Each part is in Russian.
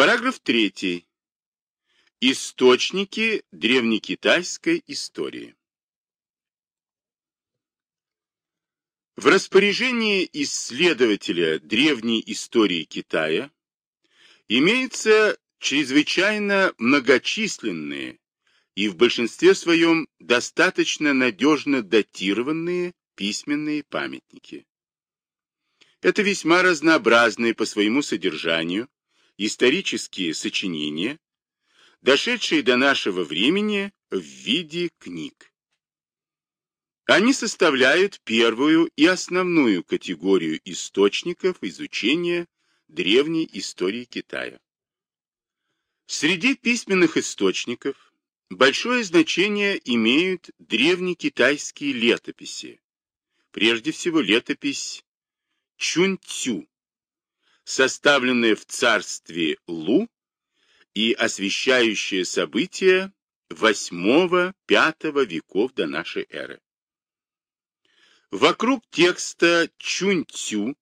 Параграф 3. Источники древнекитайской истории. В распоряжении исследователя древней истории Китая имеются чрезвычайно многочисленные и в большинстве своем достаточно надежно датированные письменные памятники. Это весьма разнообразные по своему содержанию исторические сочинения, дошедшие до нашего времени в виде книг. Они составляют первую и основную категорию источников изучения древней истории Китая. Среди письменных источников большое значение имеют древнекитайские летописи, прежде всего летопись Чунцю, составленная в царстве Лу и освещающая события VIII-V веков до нашей эры. Вокруг текста Чунь-Цю,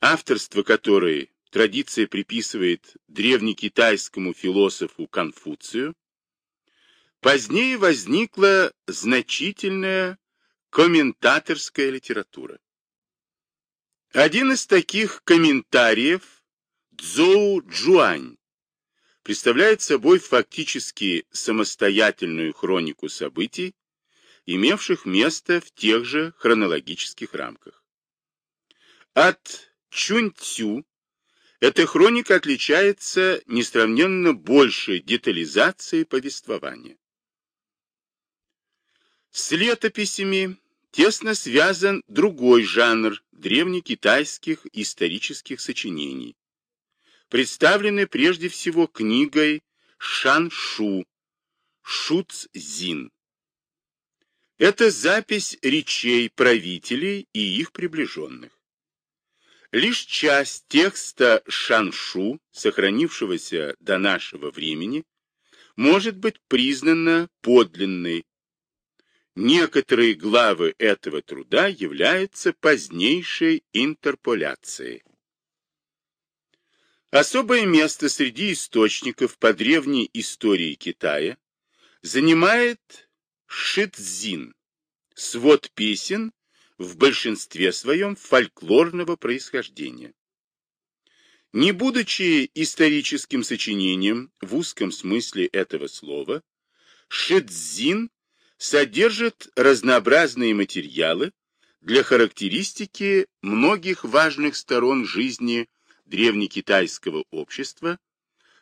авторство которой традиция приписывает древнекитайскому философу Конфуцию, позднее возникла значительная комментаторская литература. Один из таких комментариев Цзоу Джуань представляет собой фактически самостоятельную хронику событий, имевших место в тех же хронологических рамках. От Чунь-Цю эта хроника отличается несравненно большей детализацией повествования. С летописями тесно связан другой жанр древнекитайских исторических сочинений, представленный прежде всего книгой Шаншу Шуцзин. Это запись речей правителей и их приближенных. Лишь часть текста Шаншу, сохранившегося до нашего времени, может быть признана подлинной. Некоторые главы этого труда являются позднейшей интерполяцией. Особое место среди источников по древней истории Китая занимает Шицзин, свод песен, в большинстве своем фольклорного происхождения. Не будучи историческим сочинением в узком смысле этого слова, Шидзин содержит разнообразные материалы для характеристики многих важных сторон жизни древнекитайского общества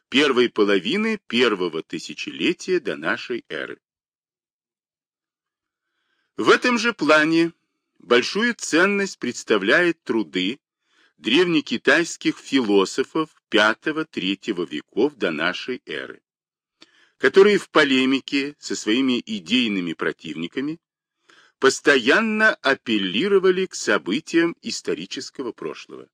первой половины первого тысячелетия до нашей эры. В этом же плане большую ценность представляют труды древнекитайских философов V-III веков до нашей эры, которые в полемике со своими идейными противниками постоянно апеллировали к событиям исторического прошлого.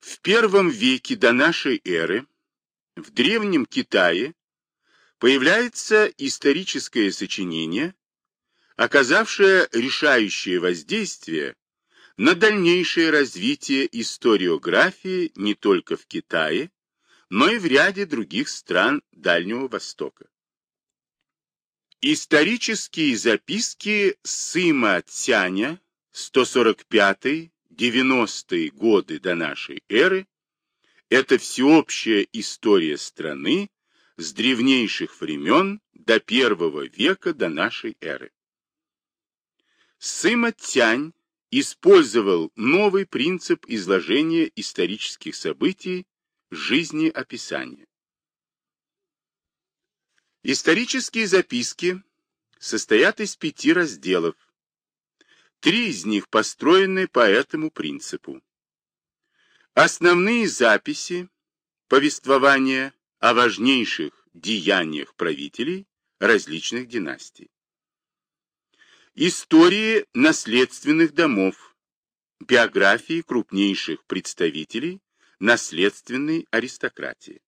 В первом веке до нашей эры в Древнем Китае появляется историческое сочинение, оказавшее решающее воздействие на дальнейшее развитие историографии не только в Китае, но и в ряде других стран Дальнего Востока. Исторические записки Сыма Цяня 145-90 годы до нашей эры – это всеобщая история страны, с древнейших времен до первого века до нашей эры. Сыма Тянь использовал новый принцип изложения исторических событий жизни описания. Исторические записки состоят из пяти разделов. Три из них построены по этому принципу. Основные записи, повествования, о важнейших деяниях правителей различных династий. Истории наследственных домов, биографии крупнейших представителей наследственной аристократии.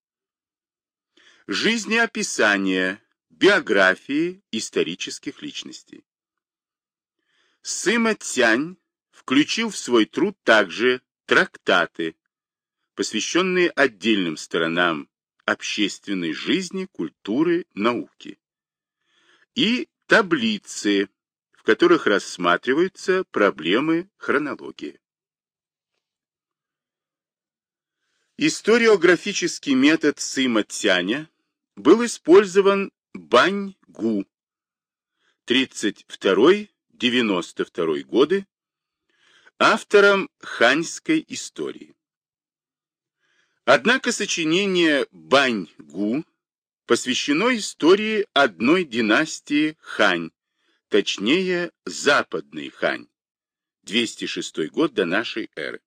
Жизнеописание, биографии исторических личностей. Сыма Цянь включил в свой труд также трактаты, посвященные отдельным сторонам общественной жизни, культуры, науки. И таблицы, в которых рассматриваются проблемы хронологии. Историографический метод Сыма Тяня был использован Бань-Гу 32-92 годы автором ханьской истории. Однако сочинение Бань-Гу посвящено истории одной династии Хань, точнее Западный Хань, 206 год до нашей эры.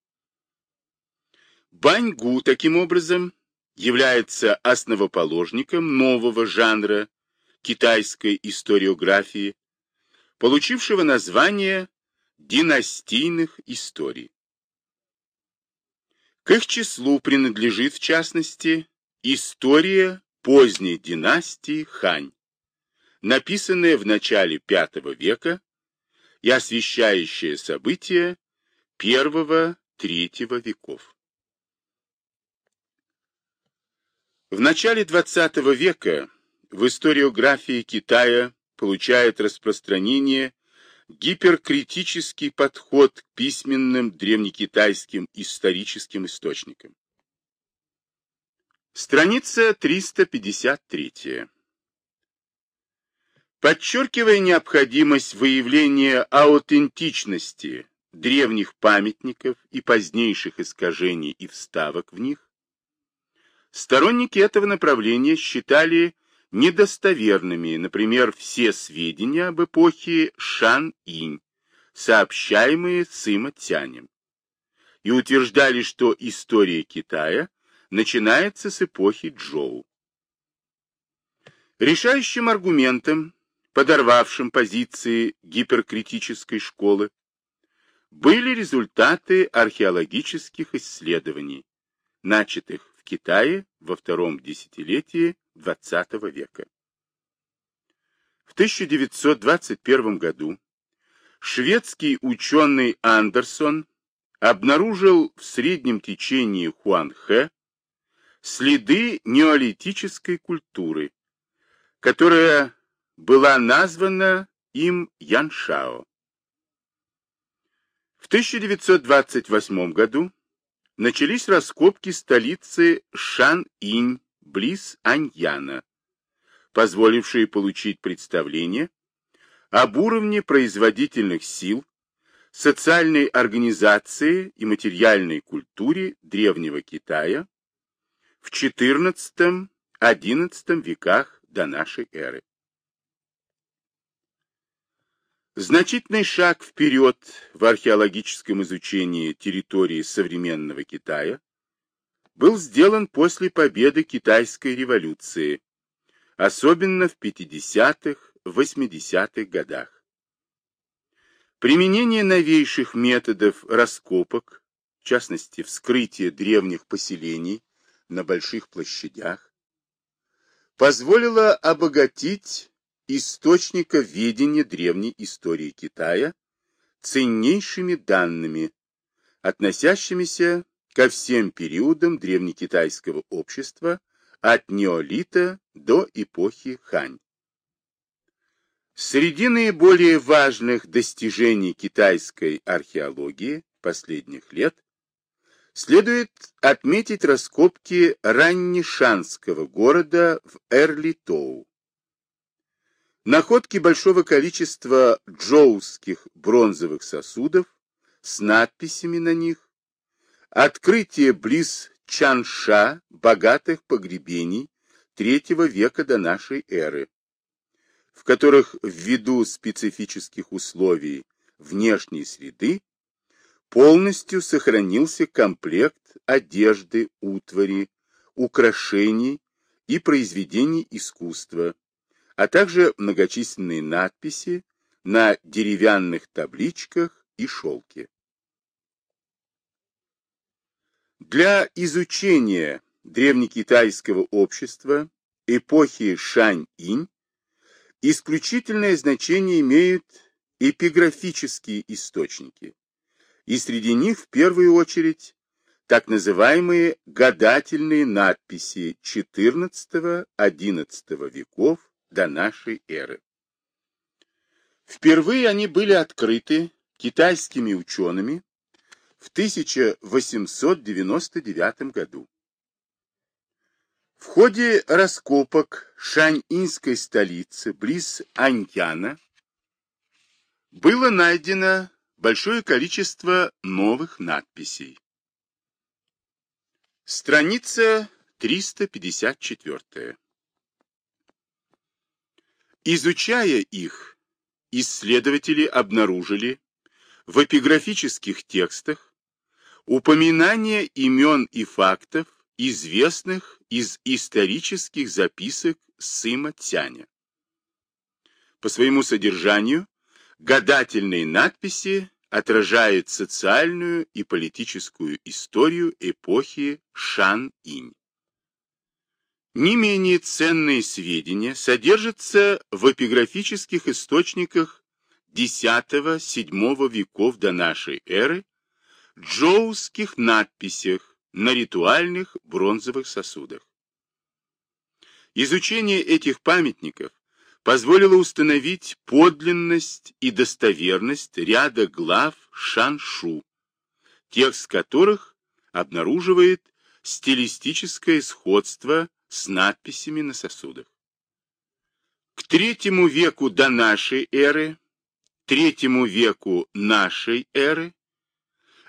Баньгу, таким образом, является основоположником нового жанра китайской историографии, получившего название династийных историй. К их числу принадлежит, в частности, история поздней династии Хань, написанная в начале V века и освещающая события I-III веков. В начале XX века в историографии Китая получает распространение гиперкритический подход к письменным древнекитайским историческим источникам. Страница 353. Подчеркивая необходимость выявления аутентичности древних памятников и позднейших искажений и вставок в них, Сторонники этого направления считали недостоверными, например, все сведения об эпохе Шан-Инь, сообщаемые Сыма Тянем, и утверждали, что история Китая начинается с эпохи Джоу. Решающим аргументом, подорвавшим позиции гиперкритической школы, были результаты археологических исследований, начатых Китае во втором десятилетии XX века. В 1921 году шведский ученый Андерсон обнаружил в среднем течении Хуанхэ следы неолитической культуры, которая была названа им Яншао. В 1928 году начались раскопки столицы Шан-Инь, близ Аньяна, позволившие получить представление об уровне производительных сил, социальной организации и материальной культуре древнего Китая в XIV-XI веках до нашей эры. Значительный шаг вперед в археологическом изучении территории современного Китая был сделан после победы Китайской революции, особенно в 50-80-х годах. Применение новейших методов раскопок, в частности вскрытие древних поселений на больших площадях, позволило обогатить источника ведения древней истории Китая ценнейшими данными, относящимися ко всем периодам древнекитайского общества от неолита до эпохи Хань. Среди наиболее важных достижений китайской археологии последних лет следует отметить раскопки раннешанского города в Эрлитоу, Находки большого количества джоуских бронзовых сосудов с надписями на них, открытие близ Чанша богатых погребений третьего века до нашей эры, в которых ввиду специфических условий внешней среды полностью сохранился комплект одежды, утвари, украшений и произведений искусства, а также многочисленные надписи на деревянных табличках и шелке. Для изучения древнекитайского общества эпохи Шань-Инь исключительное значение имеют эпиграфические источники, и среди них в первую очередь так называемые гадательные надписи XIV-XI веков до нашей эры. Впервые они были открыты китайскими учеными в 1899 году. В ходе раскопок Шань-Инской столицы близ Аньяна было найдено большое количество новых надписей. Страница 354. Изучая их, исследователи обнаружили в эпиграфических текстах упоминания имен и фактов, известных из исторических записок Сыма Тяня. По своему содержанию гадательные надписи отражают социальную и политическую историю эпохи Шан-Инь. Не менее ценные сведения содержатся в эпиграфических источниках X-VII веков до нашей эры, джоуских надписях на ритуальных бронзовых сосудах. Изучение этих памятников позволило установить подлинность и достоверность ряда глав Шаншу, текст которых обнаруживает стилистическое сходство с надписями на сосудах. К третьему веку до нашей эры, третьему веку нашей эры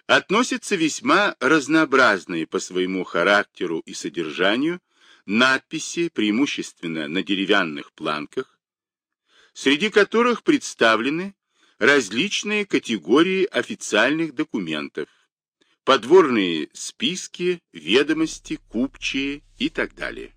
относятся весьма разнообразные по своему характеру и содержанию надписи, преимущественно на деревянных планках, среди которых представлены различные категории официальных документов, подворные списки, ведомости, купчие и так далее.